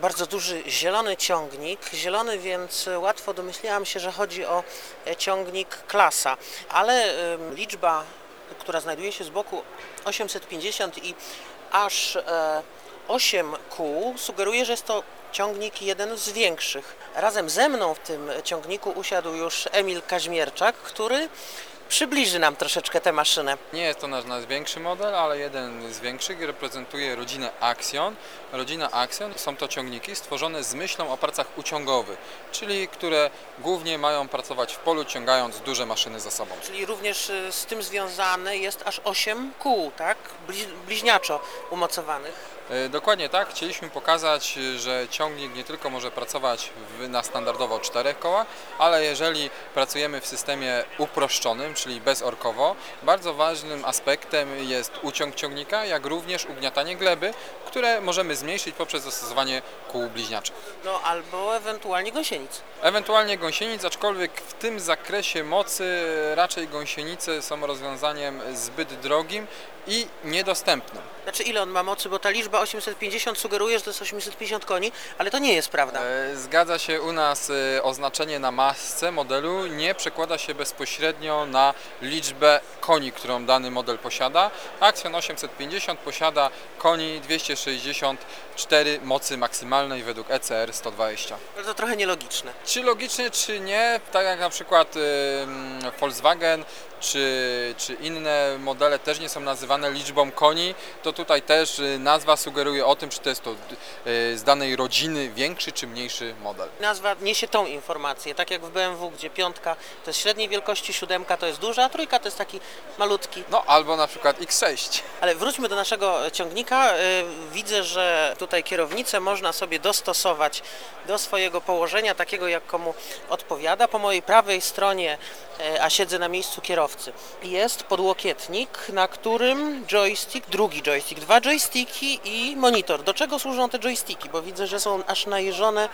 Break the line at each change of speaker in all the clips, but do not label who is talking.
Bardzo duży zielony ciągnik. Zielony, więc łatwo domyśliłam się, że chodzi o e, ciągnik klasa, ale liczba, która znajduje się z boku 850 i aż e, 8 kół sugeruje, że jest to ciągnik jeden z większych. Razem ze mną w tym ciągniku usiadł już Emil Kaźmierczak, który przybliży nam troszeczkę tę maszynę.
Nie jest to nasz największy model, ale jeden z większych i reprezentuje rodzinę Axion. Rodzina Axion są to ciągniki stworzone z myślą o pracach uciągowych, czyli które głównie mają pracować w polu, ciągając duże maszyny za sobą.
Czyli również y, z tym związane jest aż 8 kół, tak? Bli- Bliźniaczo umocowanych.
E, Dokładnie tak. Chcieliśmy pokazać, że ciągnik nie tylko może pracować na standardowo czterech kołach, ale jeżeli pracujemy w systemie uproszczonym, czyli bezorkowo, bardzo ważnym aspektem jest uciąg ciągnika, jak również ugniatanie gleby, które możemy zmniejszyć poprzez zastosowanie kół bliźniaczych.
No albo ewentualnie gąsienic.
Ewentualnie gąsienic, aczkolwiek w tym zakresie mocy raczej gąsienice są rozwiązaniem zbyt drogim i niedostępnym.
Znaczy ile on ma mocy, bo ta liczba 850 sugeruje, że to jest 850 koni, ale to nie jest prawda.
E, Zgadza się u nas e, oznaczenie na masce modelu nie przekłada się bezpośrednio na liczbę koni, którą dany model posiada. Axion 850 posiada koni 264 mocy maksymalnej według ECR 120.
Ale to trochę nielogiczne.
Czy logicznie, czy nie, tak jak na przykład Volkswagen czy, czy inne modele też nie są nazywane liczbą koni, to tutaj też y, nazwa sugeruje o tym, czy to jest to y, z danej rodziny większy czy mniejszy model.
Nazwa niesie tą informację, tak jak w BMW, gdzie piątka to jest średniej wielkości, siódemka to jest duża, a trójka to jest taki malutki.
No albo na przykład X6.
Ale wróćmy do naszego ciągnika. Y, Widzę, że tutaj kierownicę można sobie dostosować do swojego położenia, takiego jak komu odpowiada. Po mojej prawej stronie, y, a siedzę na miejscu kierowcy, jest podłokietnik, na którym joystick, drugi joystick, dwa joysticki i monitor. Do czego służą te joysticki? Bo widzę, że są aż najeżone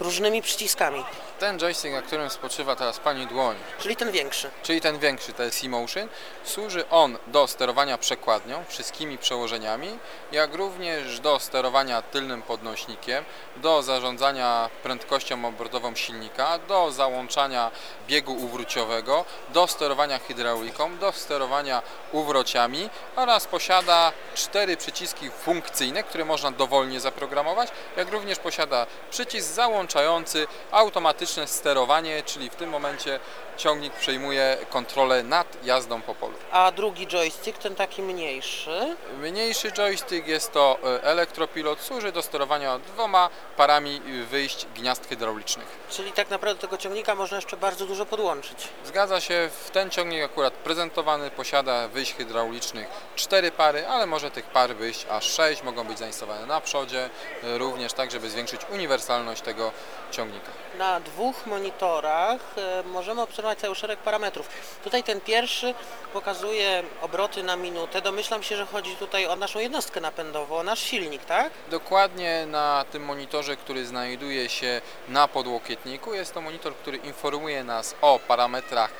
różnymi przyciskami,
Ten joystick, na którym spoczywa teraz Pani dłoń,
czyli ten większy.
czyli ten większy, to jest E-Motion, służy on do sterowania przekładnią, wszystkimi przełożeniami, jak również do sterowania tylnym podnośnikiem, do zarządzania prędkością obrotową silnika, do załączania biegu uwróciowego, do sterowania hydrauliką, do sterowania uwrociami oraz posiada cztery przyciski funkcyjne, które można dowolnie zaprogramować, jak również posiada przycisk załączający automatyczne sterowanie, czyli w tym momencie ciągnik przejmuje kontrolę nad jazdą po polu.
A drugi joystick, ten taki mniejszy,
Mniejszy joystick jest to e, elektropilot, służy do sterowania dwoma parami wyjść gniazd hydraulicznych.
czyli tak naprawdę tego ciągnika można jeszcze bardzo dużo podłączyć.
Zgadza się, w ten ciągnik akurat prezentowany posiada wyjść hydraulicznych cztery pary, ale może tych par wyjść aż sześć, mogą być zainstalowane na przodzie, e, również tak, żeby zwiększyć uniwersalność tego ciągnika.
Na dwóch monitorach e, możemy obserwować cały szereg parametrów. Tutaj ten pierwszy pokazuje obroty na minutę. Domyślam się, że chodzi tutaj o naszą jednostkę napędową, o nasz silnik, tak?
Dokładnie na tym monitorze, który znajduje się na podłokietniku, jest to monitor, który informuje nas o parametrach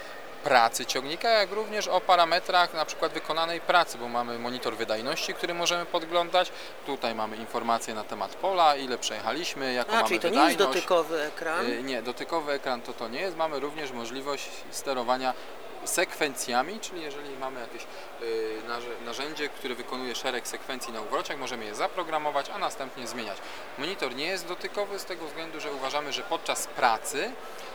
pracy ciągnika, jak również o parametrach na przykład wykonanej pracy, bo mamy monitor wydajności, który możemy podglądać. Tutaj mamy informacje na temat pola, ile przejechaliśmy, jaką
A,
mamy
czyli to nie jest
wydajność.
dotykowy ekran.
Y, Nie, dotykowy ekran to to nie jest. Mamy również możliwość sterowania sekwencjami, czyli jeżeli mamy jakieś y, narzędzie, które wykonuje szereg sekwencji na uwrociach, możemy je zaprogramować, a następnie zmieniać. Monitor nie jest dotykowy z tego względu, że uważamy, że podczas pracy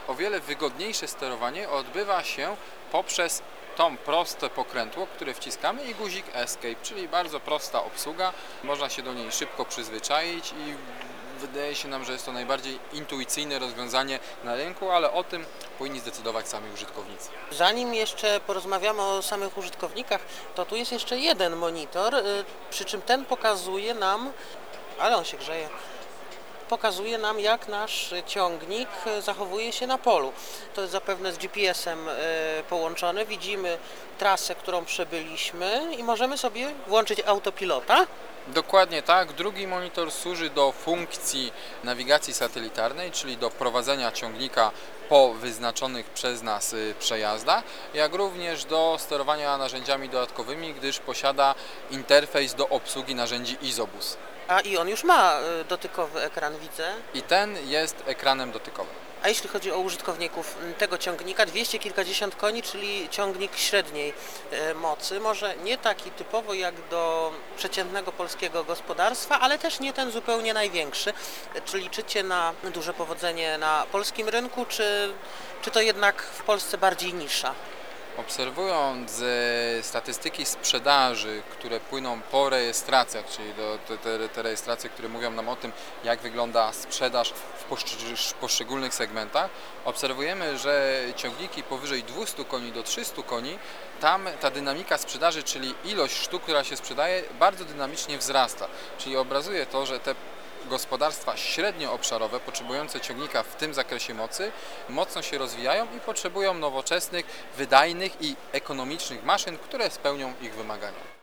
o wiele wygodniejsze sterowanie odbywa się poprzez tą proste pokrętło, które wciskamy i guzik Escape, czyli bardzo prosta obsługa. Można się do niej szybko przyzwyczaić i wydaje się nam, że jest to najbardziej intuicyjne rozwiązanie na rynku, ale o tym powinni zdecydować sami użytkownicy.
Zanim jeszcze porozmawiamy o samych użytkownikach, to tu jest jeszcze jeden monitor, y, przy czym ten pokazuje nam, ale on się grzeje, pokazuje nam jak nasz ciągnik y, zachowuje się na polu. To jest zapewne z GPS-em y, połączone, widzimy trasę, którą przebyliśmy i możemy sobie włączyć autopilota.
Dokładnie tak. Drugi monitor służy do funkcji nawigacji satelitarnej, czyli do prowadzenia ciągnika po wyznaczonych przez nas y, przejazdach, jak również do sterowania narzędziami dodatkowymi, gdyż posiada interfejs do obsługi narzędzi Isobus.
A i on już ma y, dotykowy ekran, widzę.
I ten jest ekranem dotykowym.
A jeśli chodzi o użytkowników m, tego ciągnika, 200 kilkadziesiąt koni, czyli ciągnik średniej e, mocy, może nie taki typowo jak do przeciętnego polskiego gospodarstwa, ale też nie ten zupełnie największy. E, Czy liczycie na duże powodzenie na polskim rynku, czy, czy to jednak w Polsce bardziej nisza?
Obserwując e, statystyki sprzedaży, które płyną po rejestracjach, czyli do, te, te, te rejestracje, które mówią nam o tym, jak wygląda sprzedaż w poszczególnych segmentach, obserwujemy, że ciągniki powyżej 200 koni do 300 koni, tam ta dynamika sprzedaży, czyli ilość sztuk, która się sprzedaje, bardzo dynamicznie wzrasta. Czyli obrazuje to, że te gospodarstwa średnioobszarowe potrzebujące ciągnika w tym zakresie mocy mocno się rozwijają i potrzebują nowoczesnych, wydajnych i ekonomicznych maszyn, które spełnią ich wymagania.